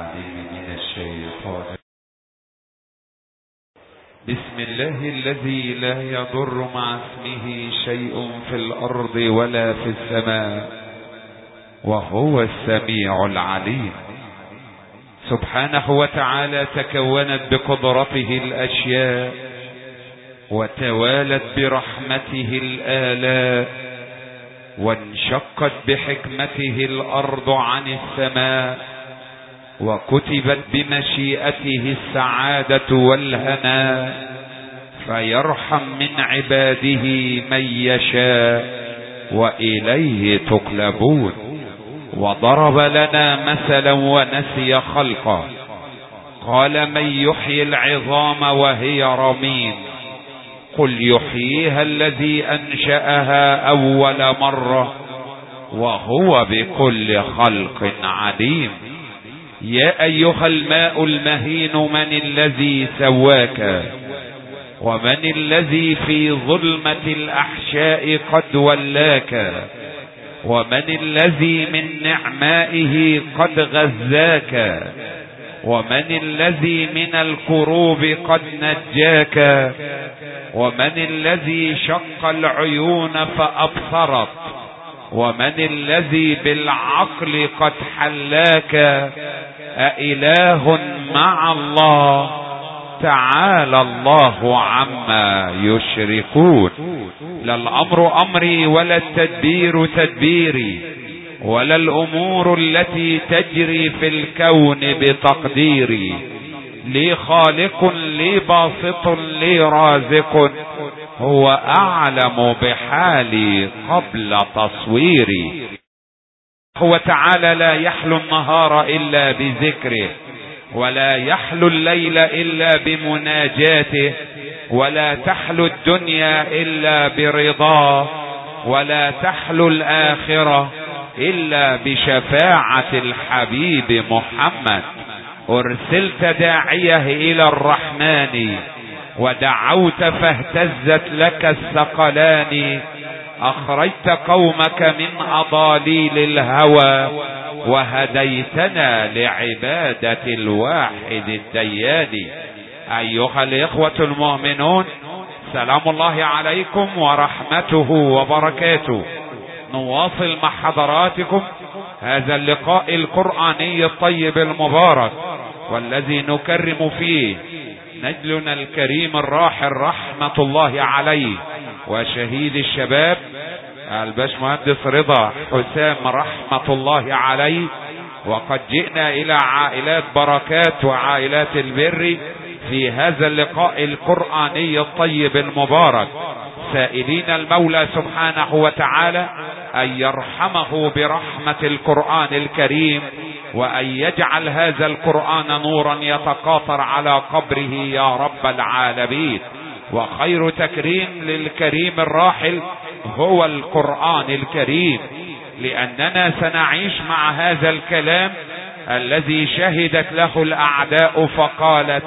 العليم من الشيطان. بسم الله الذي لا يضر مع اسمه شيء في الأرض ولا في السماء وهو السميع العليم. سبحانه وتعالى تكونت بقدرته الأشياء وتوالت برحمته الآلاء وانشقت بحكمته الأرض عن السماء. وكتبت بمشيئته السعادة والهناء فيرحم من عباده من يشاء وإليه تقلبون. وضرب لنا مثلا ونسي خلقه. قال من يحيي العظام وهي رميم قل يحييها الذي أنشأها أول مرة وهو بكل خلق عليم. يا أيها الماء المهين من الذي سواك ومن الذي في ظلمة الأحشاء قد ولاك ومن الذي من نعمائه قد غزاك ومن الذي من الكروب قد نجاك ومن الذي شق العيون فأبصرت ومن الذي بالعقل قد حلاك؟ أإله مع الله. تعالى الله عما يشركون. لا الأمر أمري ولا التدبير تدبيري. ولا الأمور التي تجري في الكون بتقديري. لي خالق لي باسط لي رازق. هو أعلم بحالي قبل تصويري. هو تعالى لا يحلو النهار إلا بذكره ولا يحلو الليل إلا بمناجاته ولا تحلو الدنيا إلا برضاه ولا تحلو الآخرة إلا بشفاعة الحبيب محمد. أرسلت داعيه إلى الرحمن. ودعوت فاهتزت لك الثقلان. أخرجت قومك من أضاليل الهوى وهديتنا لعبادة الواحد الديان. أيها الإخوة المؤمنون سلام الله عليكم ورحمته وبركاته. نواصل مع حضراتكم هذا اللقاء القرآني الطيب المبارك والذي نكرم فيه نجلنا الكريم الراحل رحمة الله عليه وشهيد الشباب الباش مهندس رضا حسام رحمة الله عليه وقد جئنا إلى عائلات بركات وعائلات البر في هذا اللقاء القرآني الطيب المبارك. سائلين المولى سبحانه وتعالى أن يرحمه برحمة القرآن الكريم وأن يجعل هذا القرآن نورا يتقاطر على قبره يا رب العالمين. وخير تكريم للكريم الراحل هو القرآن الكريم. لأننا سنعيش مع هذا الكلام الذي شهدت له الأعداء فقالت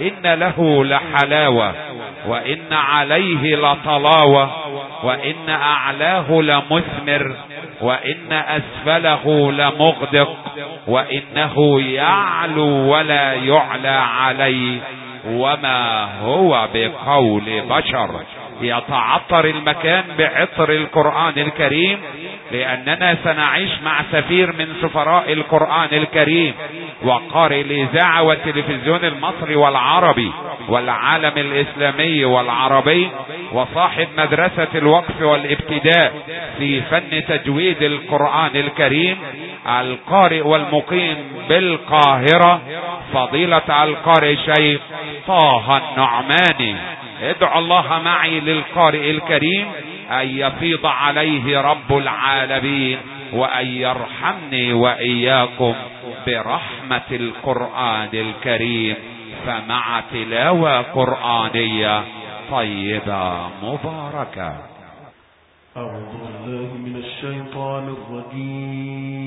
إن له لحلاوة وإن عليه لطلاوة وإن أعلاه لمثمر. وإن أسفله لمغدق وإنه يعلو ولا يعلى عليه وما هو بقول بشر. يتعطر المكان بعطر القرآن الكريم لأننا سنعيش مع سفير من سفراء القرآن الكريم وقارئ الإذاعة والتلفزيون المصري والعربي والعالم الإسلامي والعربي وصاحب مدرسة الوقف والابتداء في فن تجويد القرآن الكريم القارئ والمقيم بالقاهرة فضيلة القارئ شيخ طه النعماني. ادعو الله معي للقارئ الكريم أن يفيض عليه رب العالمين وأن يرحمني وإياكم برحمة القرآن الكريم فمع تلاوة قرآنية طيبة مباركة. أعوذ بالله من الشيطان الرجيم.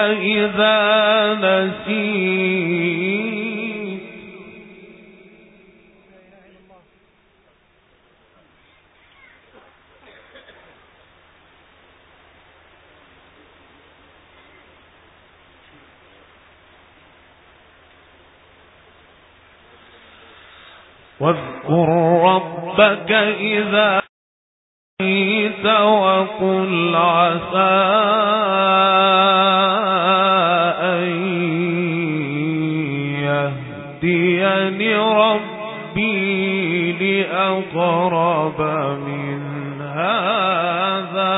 إذا نسيت واذكر ربك إذا يهديني ربي لأقرب من هذا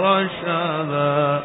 رشدا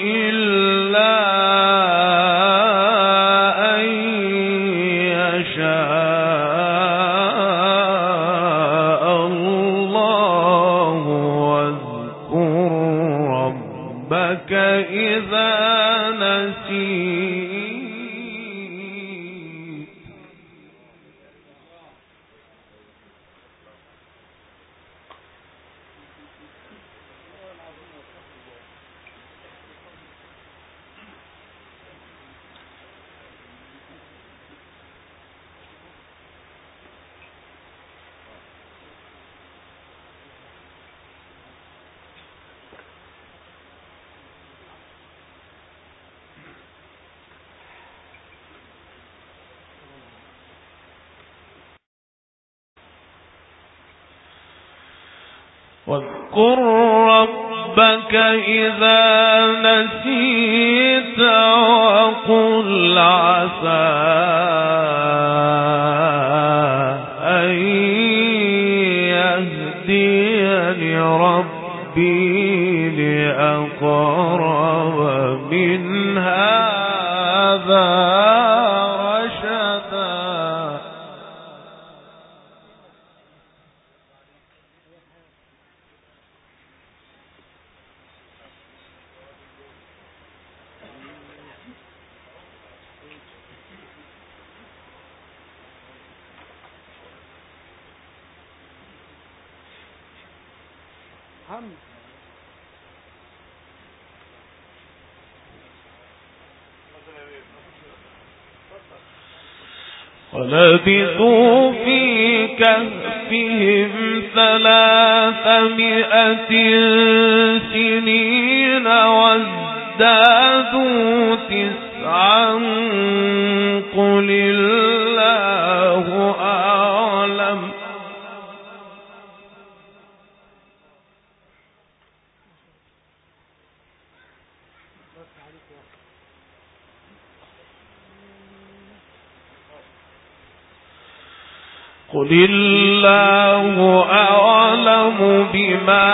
واذكر ربك إذا نسيت وقل عسى أن يهديني ربي لأقرب من هذا رشدا ولبثوا في كهفهم ثلاثمائة سنين وازدادوا تسعا. قل الله أعلم قل الله أعلم بما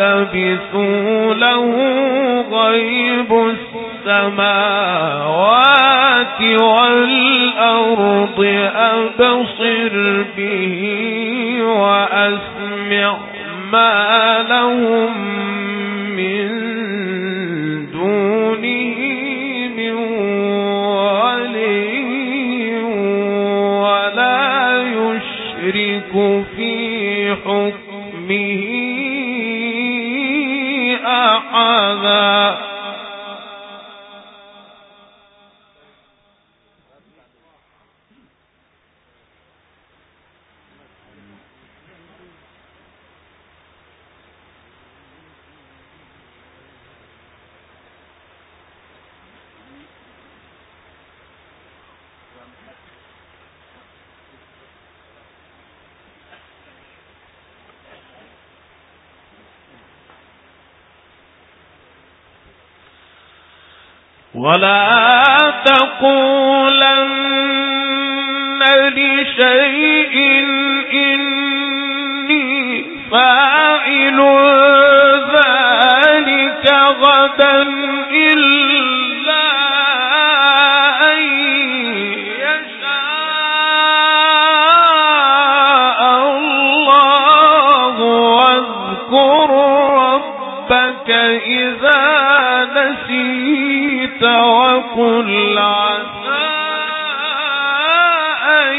لبثوا له غيب السماوات والأرض أبصر به وأسمع ما لهم ولا تقولن لشيء إني فاعل ذلك غدا إلا وقل عسى أن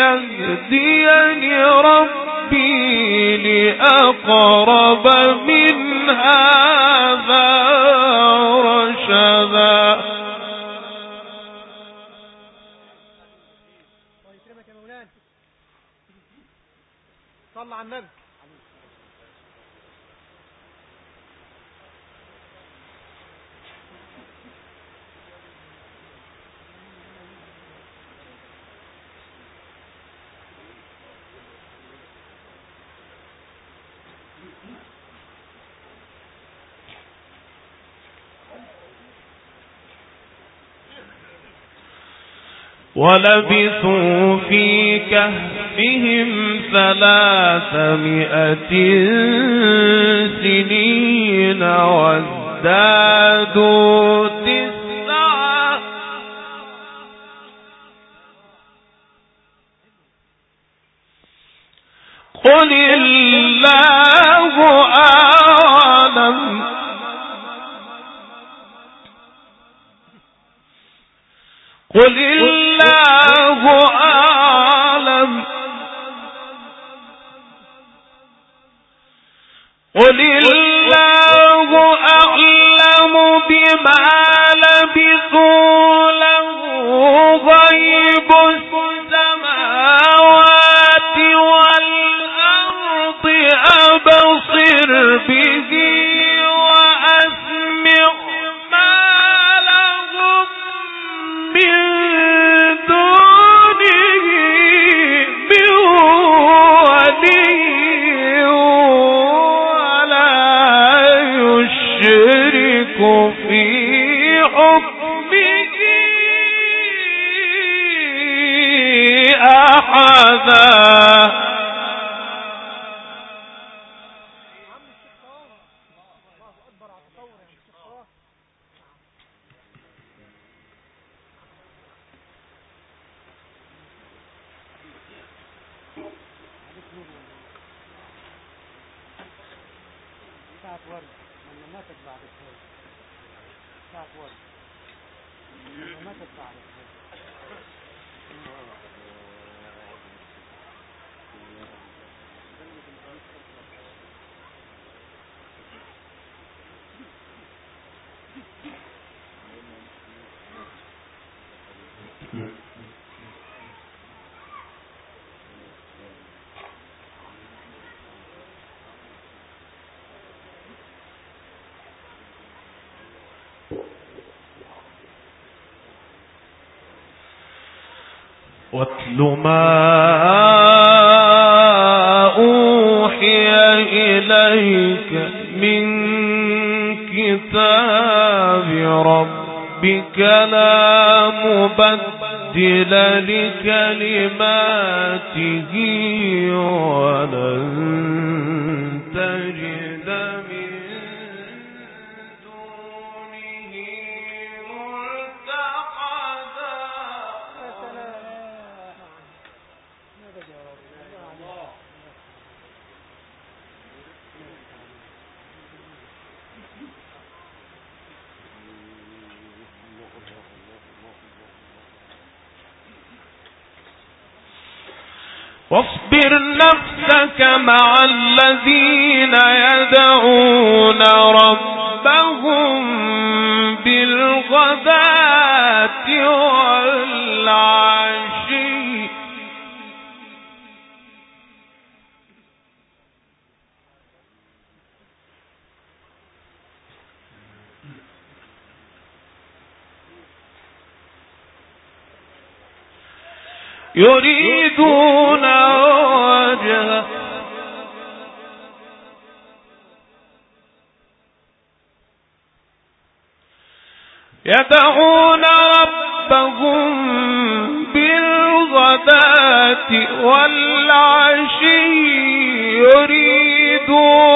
يهديني ربي لأقرب من هذا رشدا. صلى على النبي. ولبثوا في كهفهم ثلاثمائة سنين وازدادوا تسعا ساعة ورد لما ماتت بعد الحج ساعة ورد لما ماتت بعد الحج واتل ما أوحي إليك من كتاب ربك لا مبدل لكلماته ولن بالغداة والعشي. يريدون يدعون ربهم بالغداة والعشي يريدون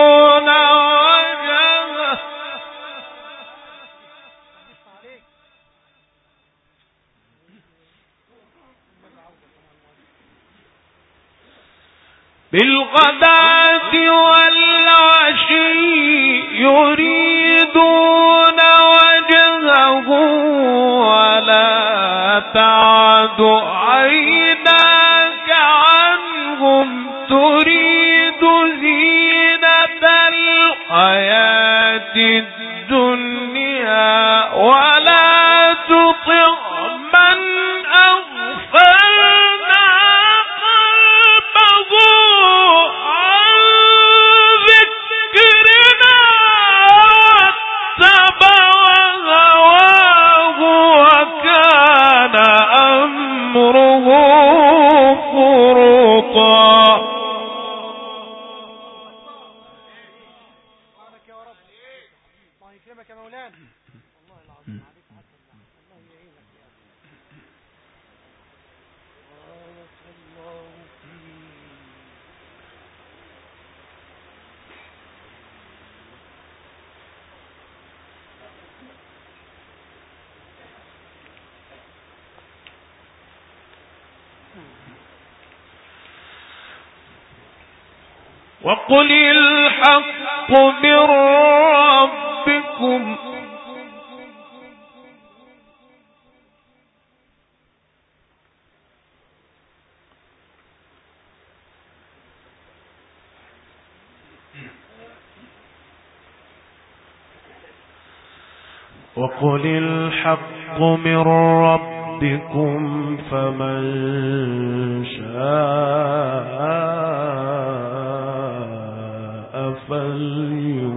بالغداة والعشي يريدون تريد زينة الحياة وقل الحق من ربكم وقل الحق من ربكم فمن شاء فليؤمن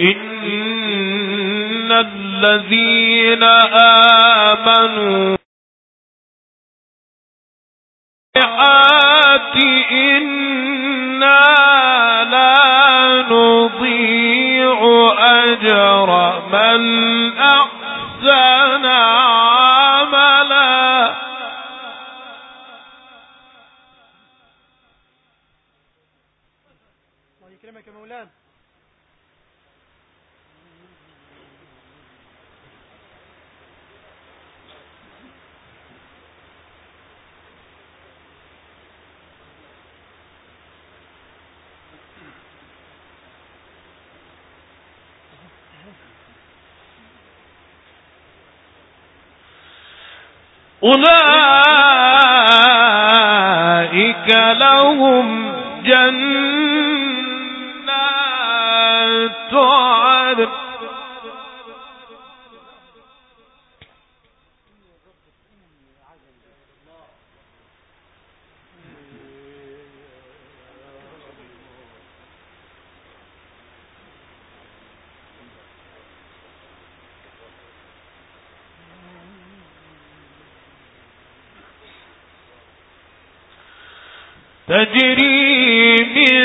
إن الذين آمنوا أولئك لهم جنة تجري من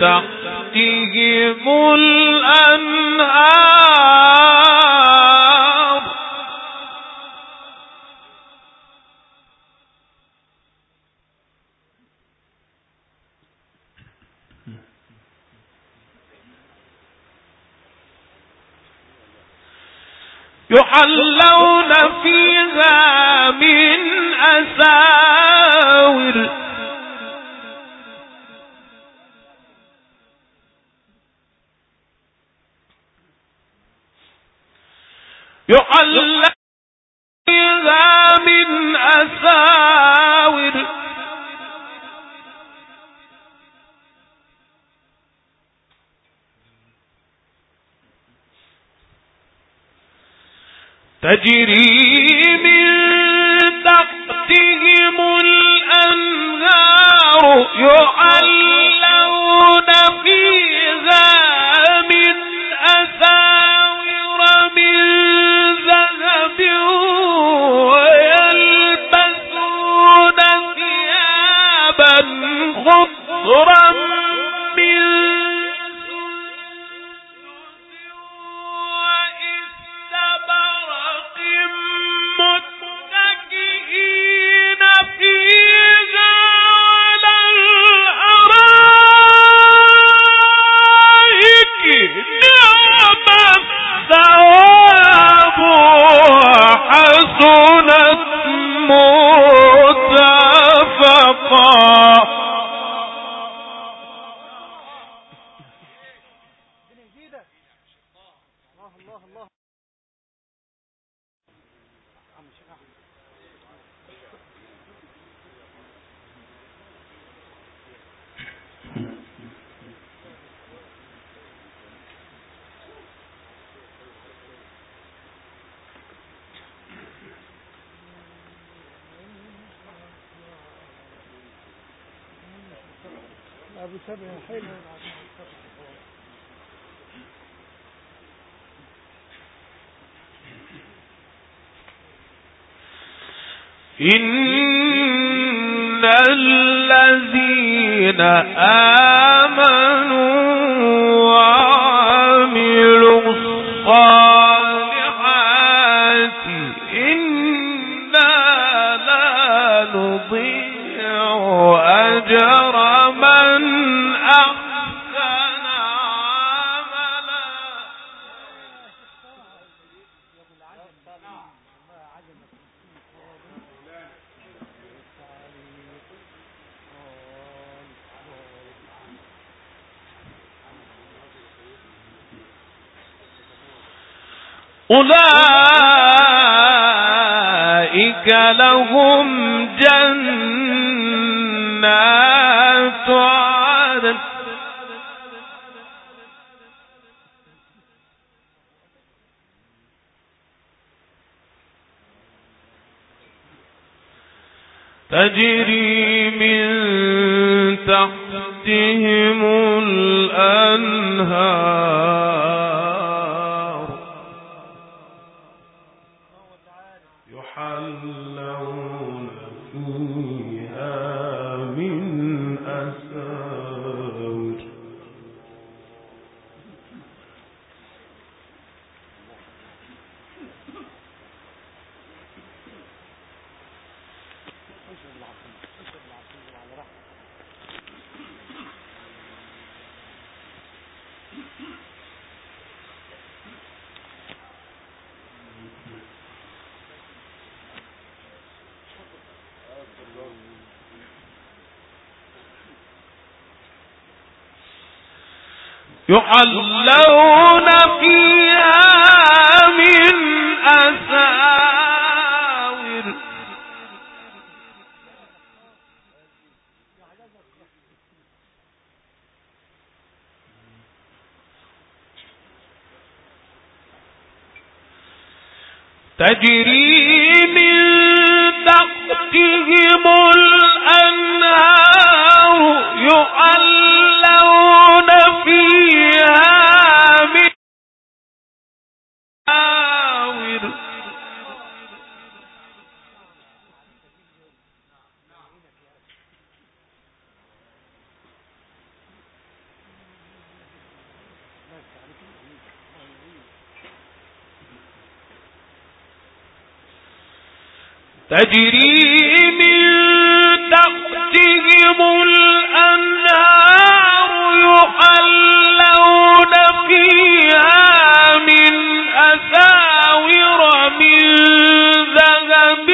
تحتهم الأنهار. يحلون فيها من أسار تجری أبو سبع حلو إن الذين آمنوا أولئك لهم جنات عدن. تجري يحلون فيها من أساور. تجري من تحتهم تجري من تحتهم الأنهار يحلون فيها من أساور من ذهب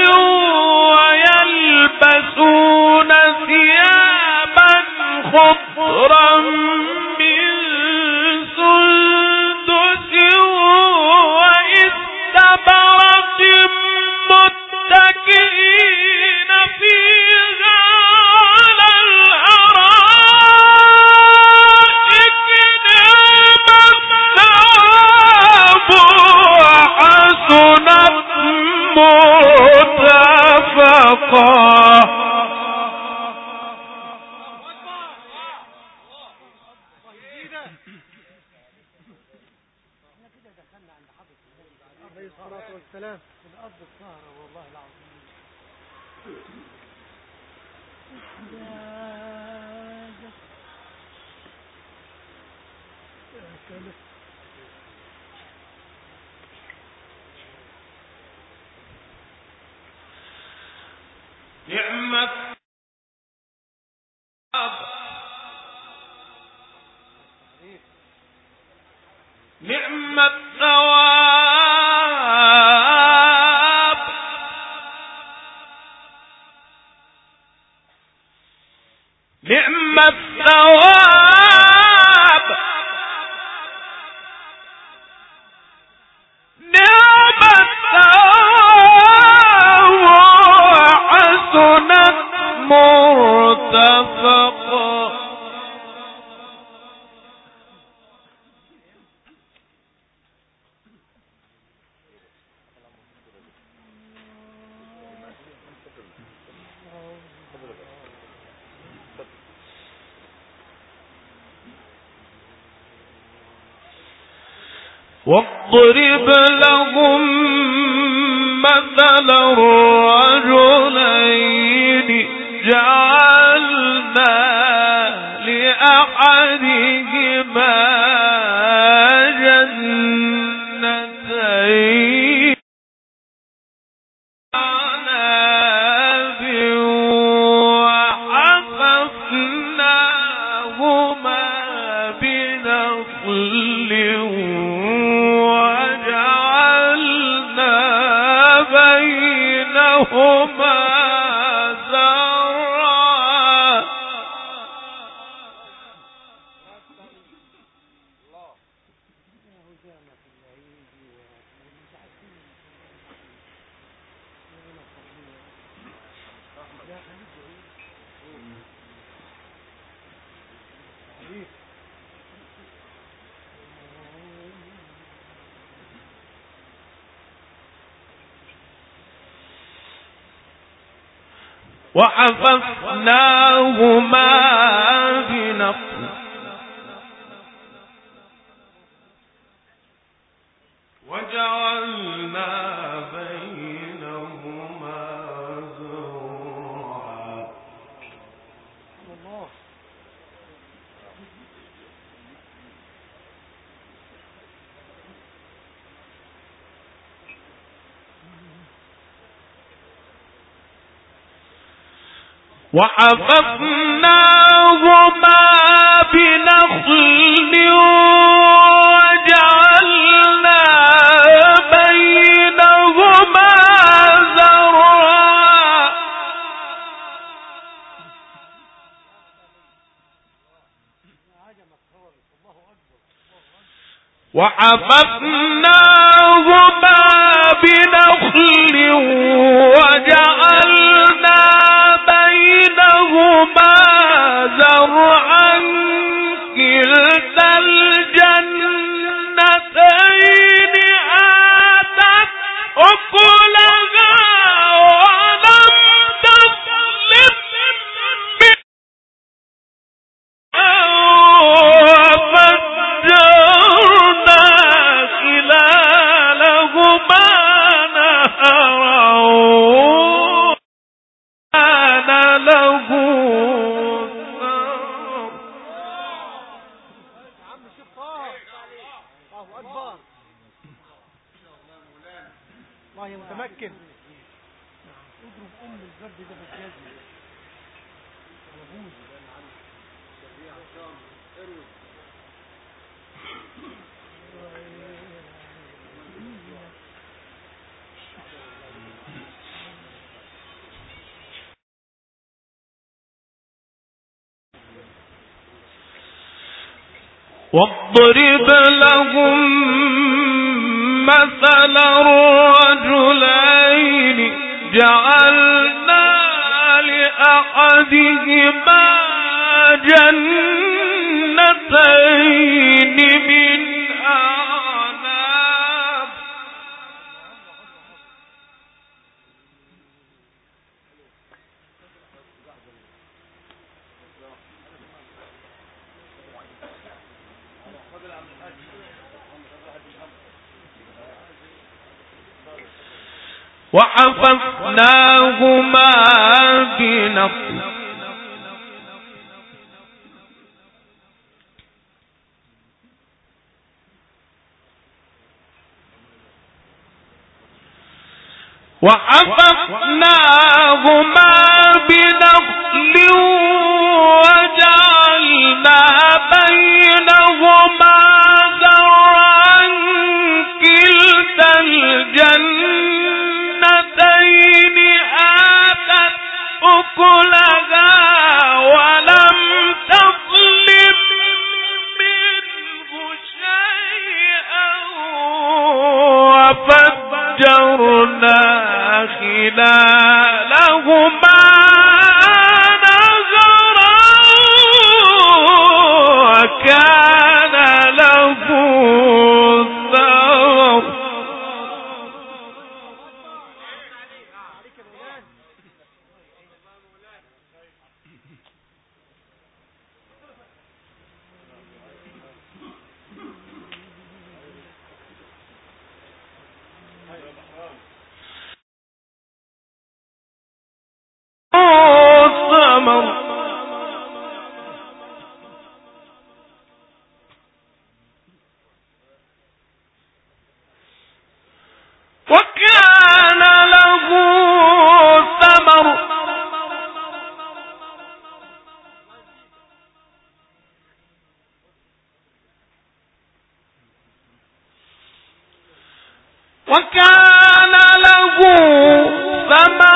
ويلبسون ثيابا خضرا واضرب لهم مثل الرجلين. جعلنا وحففناهما بنقر وحفظناهما بنخل وجعلنا بينهما زرعا وحفظنا واضرب لهم مثل الرجلين جعلنا لأحدهما جنتين من وحفظناهما بنقل وحفظناهما لا خلالهم وكان له ثمن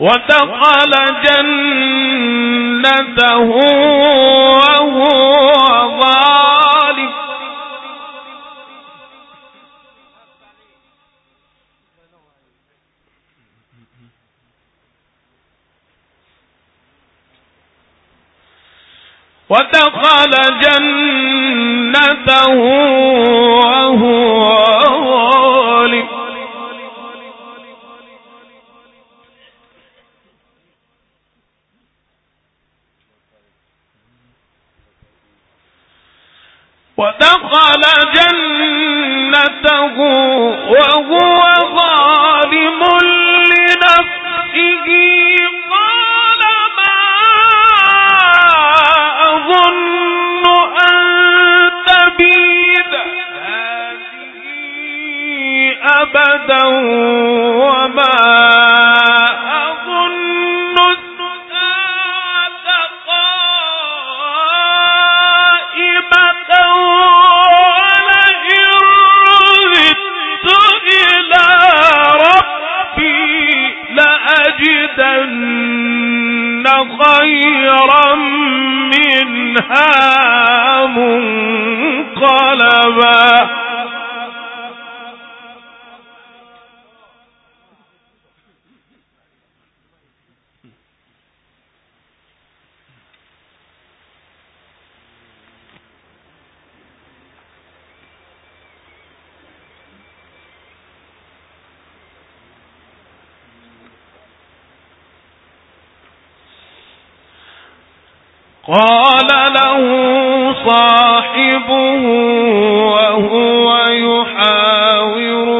ودخل جنته وهو ظالم. ودخل جنته قال له صاحبه وهو يحاوره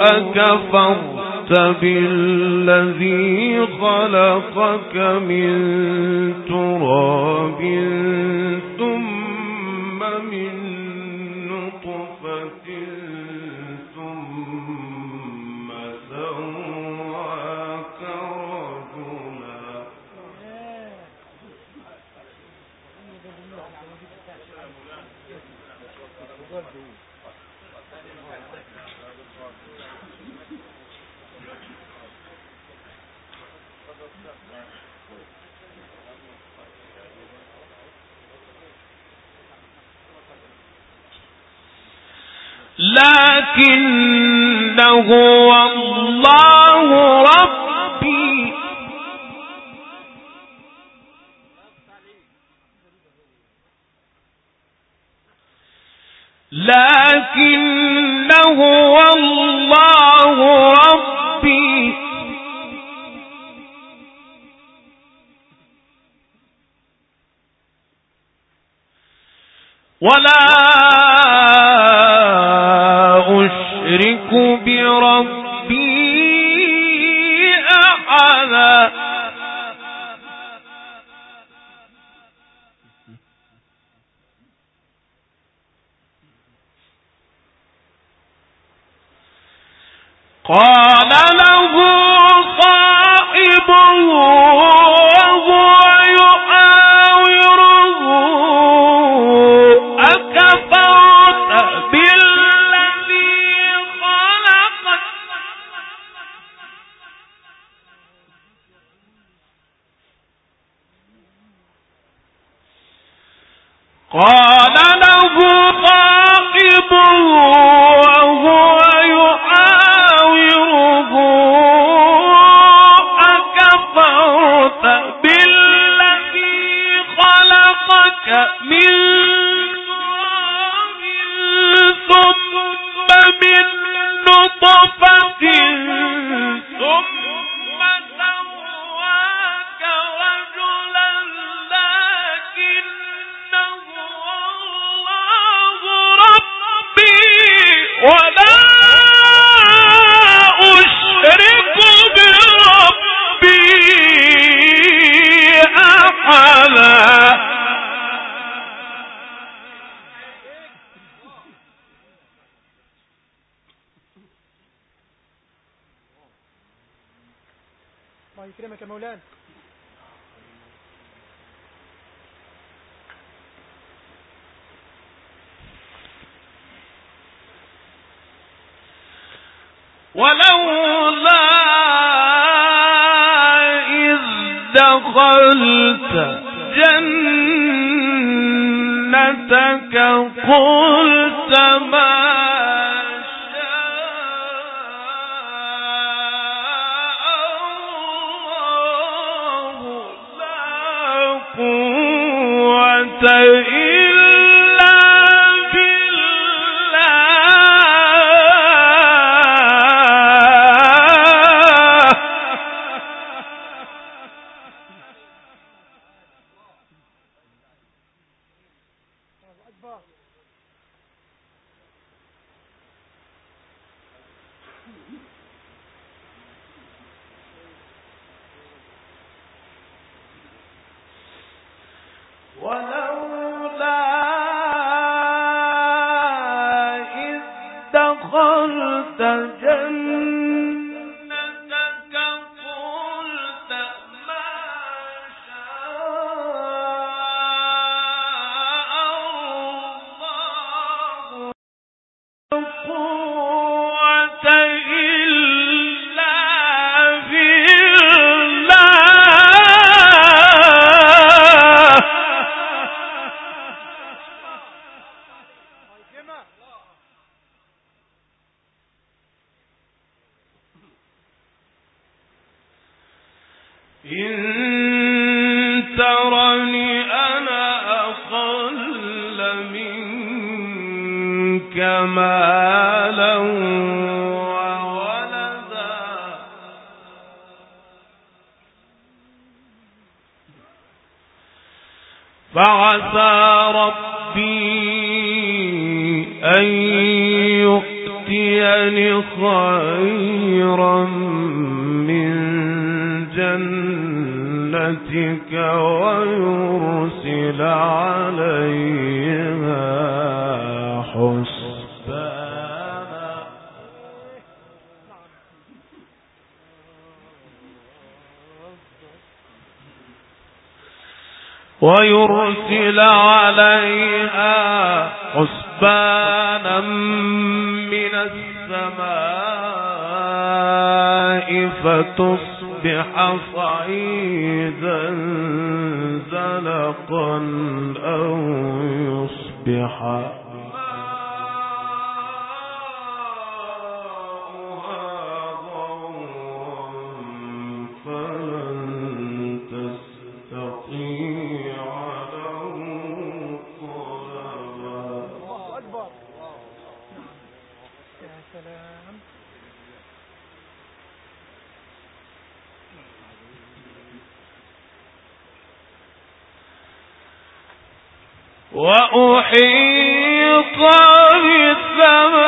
أكفرت بالذي خلقك من تراب؟ لكنه الله ربي ولولا إذ دخلت جنتك قلت وأحيط بالثمر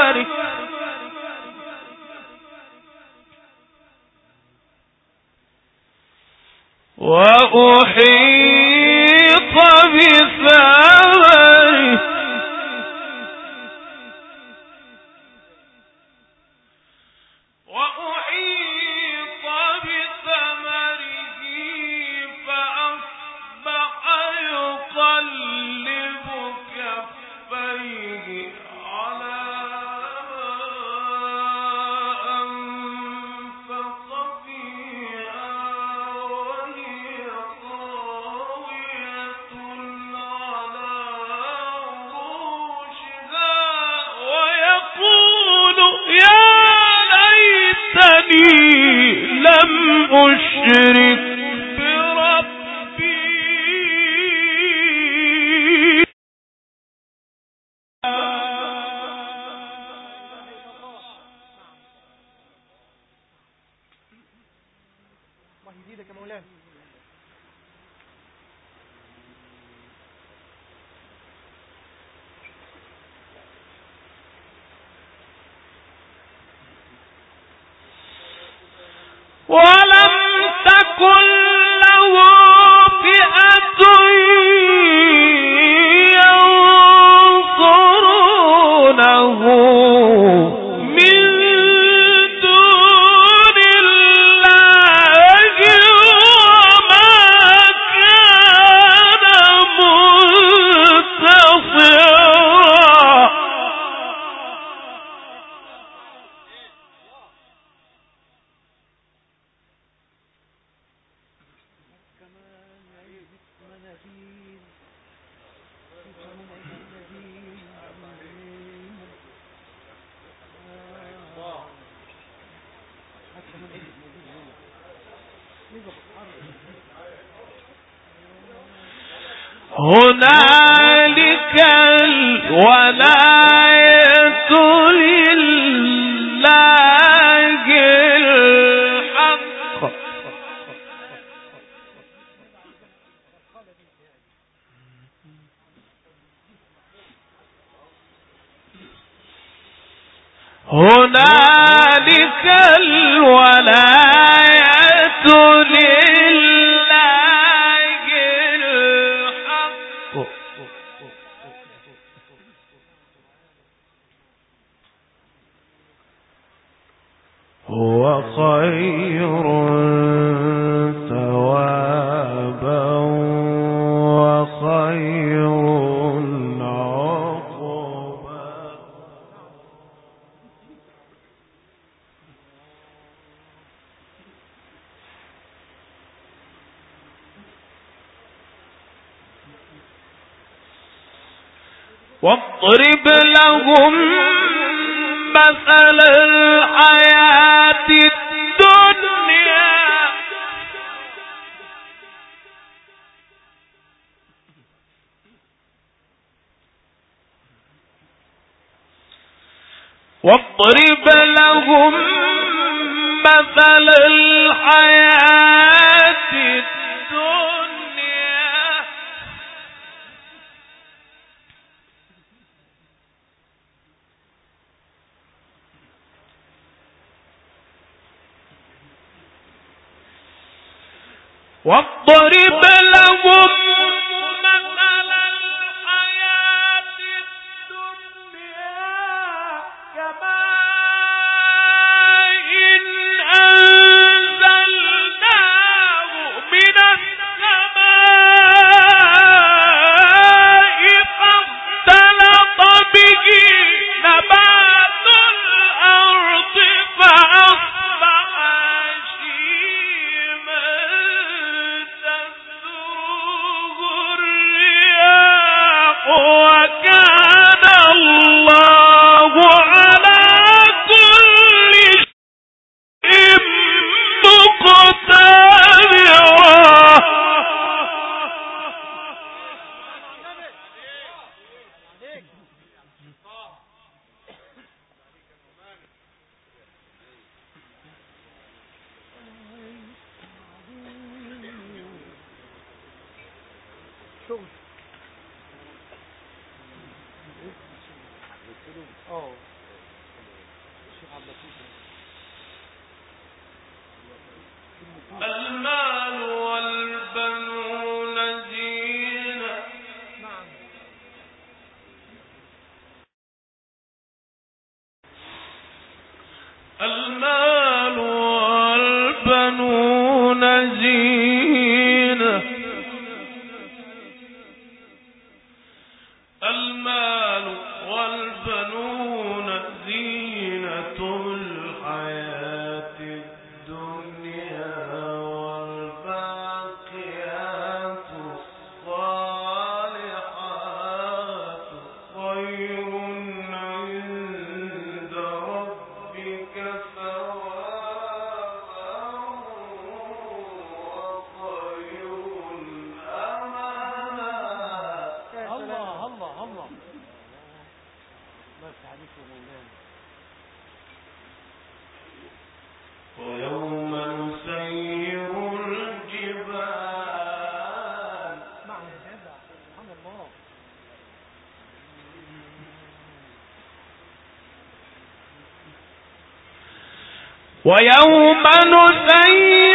واضرب لهم مثل الحياة الدنيا. واضرب ويوم نسير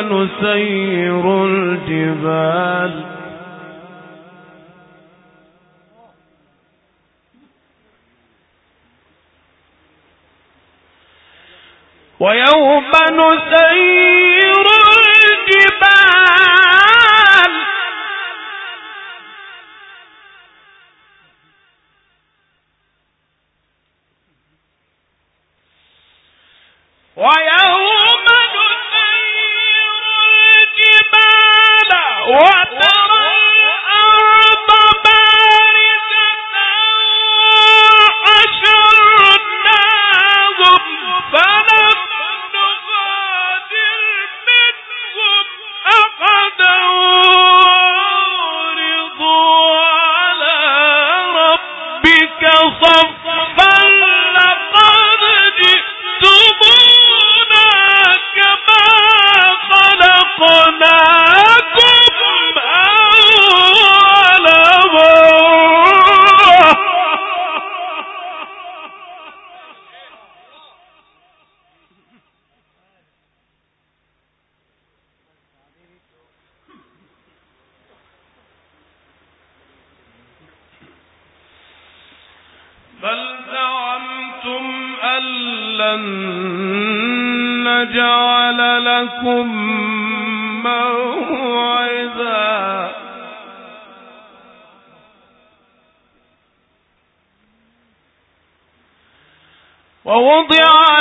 نسير الجبال. ويوم نسير ووضع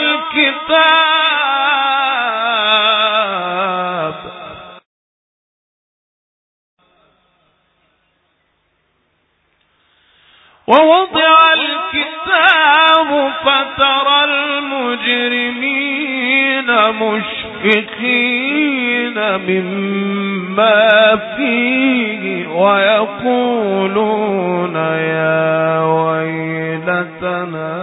الكتاب. ووضع الكتاب فترى المجرمين مشفقين مما فيه ويقولون يا ويلتنا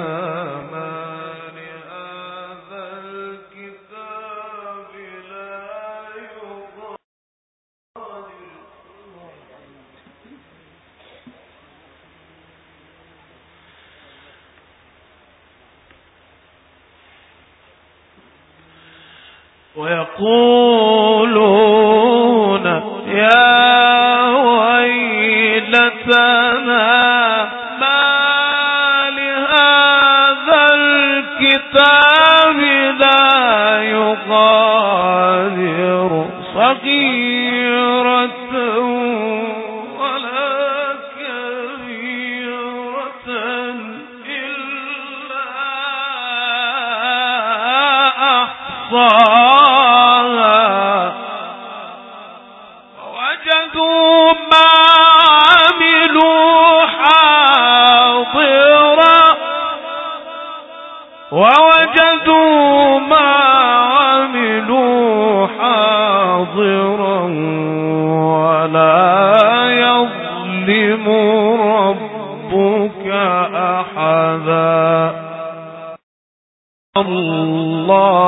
ويقولون يا ويلتنا ما لهذا الكتاب لا يغادر صغير الله.